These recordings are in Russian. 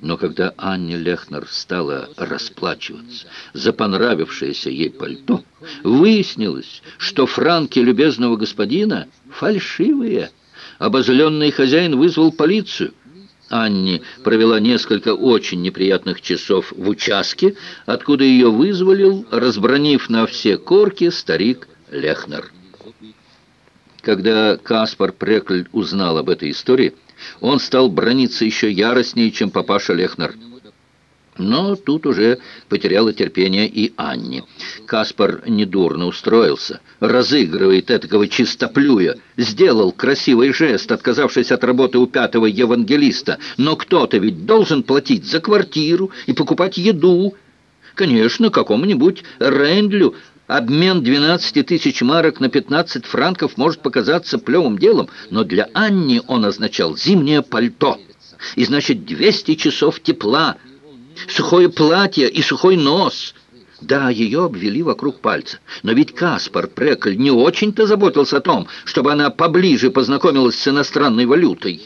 Но когда Анне Лехнер стала расплачиваться за понравившееся ей пальто, выяснилось, что франки любезного господина фальшивые. Обозленный хозяин вызвал полицию. Анни провела несколько очень неприятных часов в участке, откуда ее вызволил, разбронив на все корки старик Лехнер. Когда Каспар Прекль узнал об этой истории, он стал брониться еще яростнее, чем папаша Лехнер. Но тут уже потеряла терпение и Анни. Каспар недурно устроился, разыгрывает этакого чистоплюя, сделал красивый жест, отказавшись от работы у пятого евангелиста. Но кто-то ведь должен платить за квартиру и покупать еду. Конечно, какому-нибудь Рейндлю Обмен 12 тысяч марок на 15 франков может показаться плевым делом, но для Анни он означал зимнее пальто. И значит 200 часов тепла, сухое платье и сухой нос. Да, ее обвели вокруг пальца. Но ведь Каспар Прекль не очень-то заботился о том, чтобы она поближе познакомилась с иностранной валютой.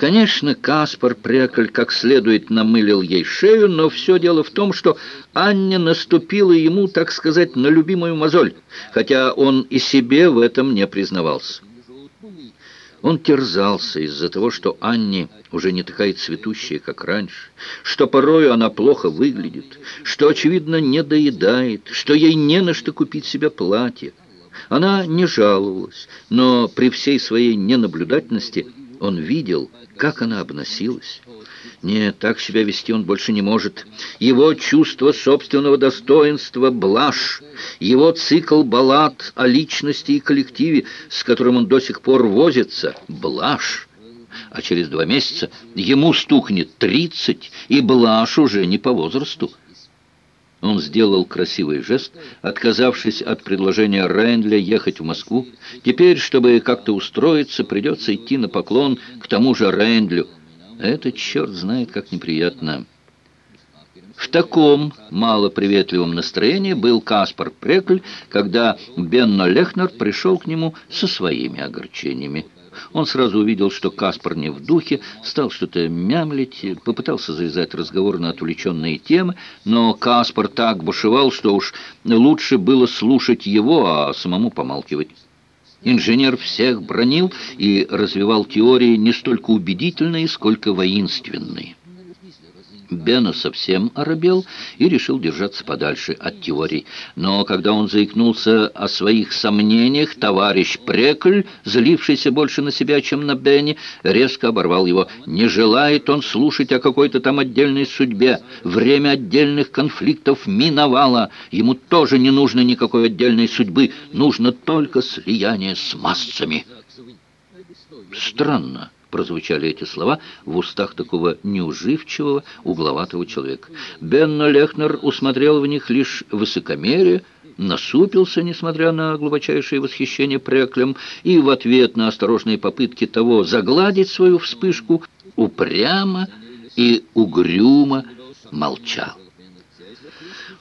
Конечно, Каспар Прекль как следует намылил ей шею, но все дело в том, что Анне наступила ему, так сказать, на любимую мозоль, хотя он и себе в этом не признавался. Он терзался из-за того, что Анне уже не такая цветущая, как раньше, что порою она плохо выглядит, что, очевидно, не доедает, что ей не на что купить себе платье. Она не жаловалась, но при всей своей ненаблюдательности он видел, как она обносилась. Нет, так себя вести он больше не может. Его чувство собственного достоинства — блажь. Его цикл баллад о личности и коллективе, с которым он до сих пор возится — блажь. А через два месяца ему стукнет тридцать, и блажь уже не по возрасту. Он сделал красивый жест, отказавшись от предложения Рейндля ехать в Москву. Теперь, чтобы как-то устроиться, придется идти на поклон к тому же Рейндлю. Это черт знает, как неприятно. В таком малоприветливом настроении был Каспар Прекль, когда Бенно Лехнер пришел к нему со своими огорчениями. Он сразу увидел, что Каспар не в духе, стал что-то мямлить, попытался завязать разговор на отвлеченные темы, но Каспар так бушевал, что уж лучше было слушать его, а самому помалкивать. Инженер всех бронил и развивал теории не столько убедительные, сколько воинственные. Бена совсем оробел и решил держаться подальше от теорий. Но когда он заикнулся о своих сомнениях, товарищ Прекль, злившийся больше на себя, чем на Бенни, резко оборвал его. Не желает он слушать о какой-то там отдельной судьбе. Время отдельных конфликтов миновало. Ему тоже не нужно никакой отдельной судьбы. Нужно только слияние с массами. Странно прозвучали эти слова в устах такого неуживчивого, угловатого человека. Бенно Лехнер усмотрел в них лишь высокомерие, насупился, несмотря на глубочайшее восхищение Преклем, и в ответ на осторожные попытки того загладить свою вспышку упрямо и угрюмо молчал.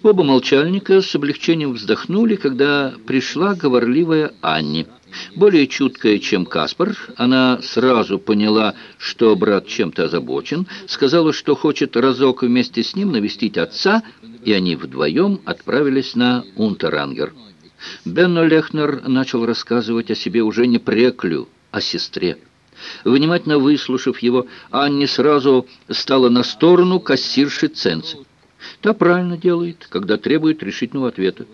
Оба молчальника с облегчением вздохнули, когда пришла говорливая Анни. Более чуткая, чем Каспар, она сразу поняла, что брат чем-то озабочен, сказала, что хочет разок вместе с ним навестить отца, и они вдвоем отправились на Унтерангер. Бенно Лехнер начал рассказывать о себе уже не преклю, а сестре. Внимательно выслушав его, Анне сразу стала на сторону кассирши Ценцы. Та правильно делает, когда требует решительного ответа.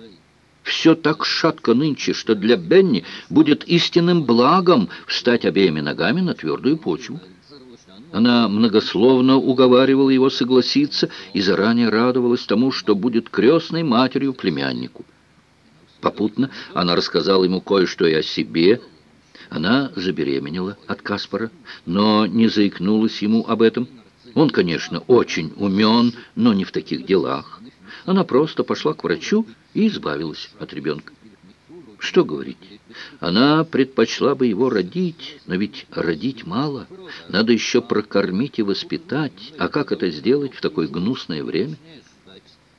Все так шатко нынче, что для Бенни будет истинным благом встать обеими ногами на твердую почву. Она многословно уговаривала его согласиться и заранее радовалась тому, что будет крестной матерью племяннику. Попутно она рассказала ему кое-что и о себе. Она забеременела от Каспара, но не заикнулась ему об этом. Он, конечно, очень умен, но не в таких делах. Она просто пошла к врачу и избавилась от ребенка. Что говорить? Она предпочла бы его родить, но ведь родить мало. Надо еще прокормить и воспитать. А как это сделать в такое гнусное время?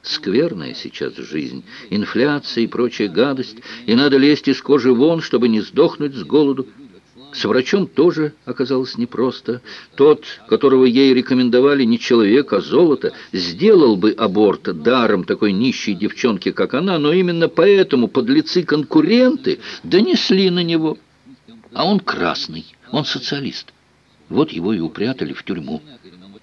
Скверная сейчас жизнь, инфляция и прочая гадость, и надо лезть из кожи вон, чтобы не сдохнуть с голоду. С врачом тоже оказалось непросто. Тот, которого ей рекомендовали не человек, а золото, сделал бы аборт даром такой нищей девчонки, как она, но именно поэтому подлецы-конкуренты донесли на него. А он красный, он социалист. Вот его и упрятали в тюрьму.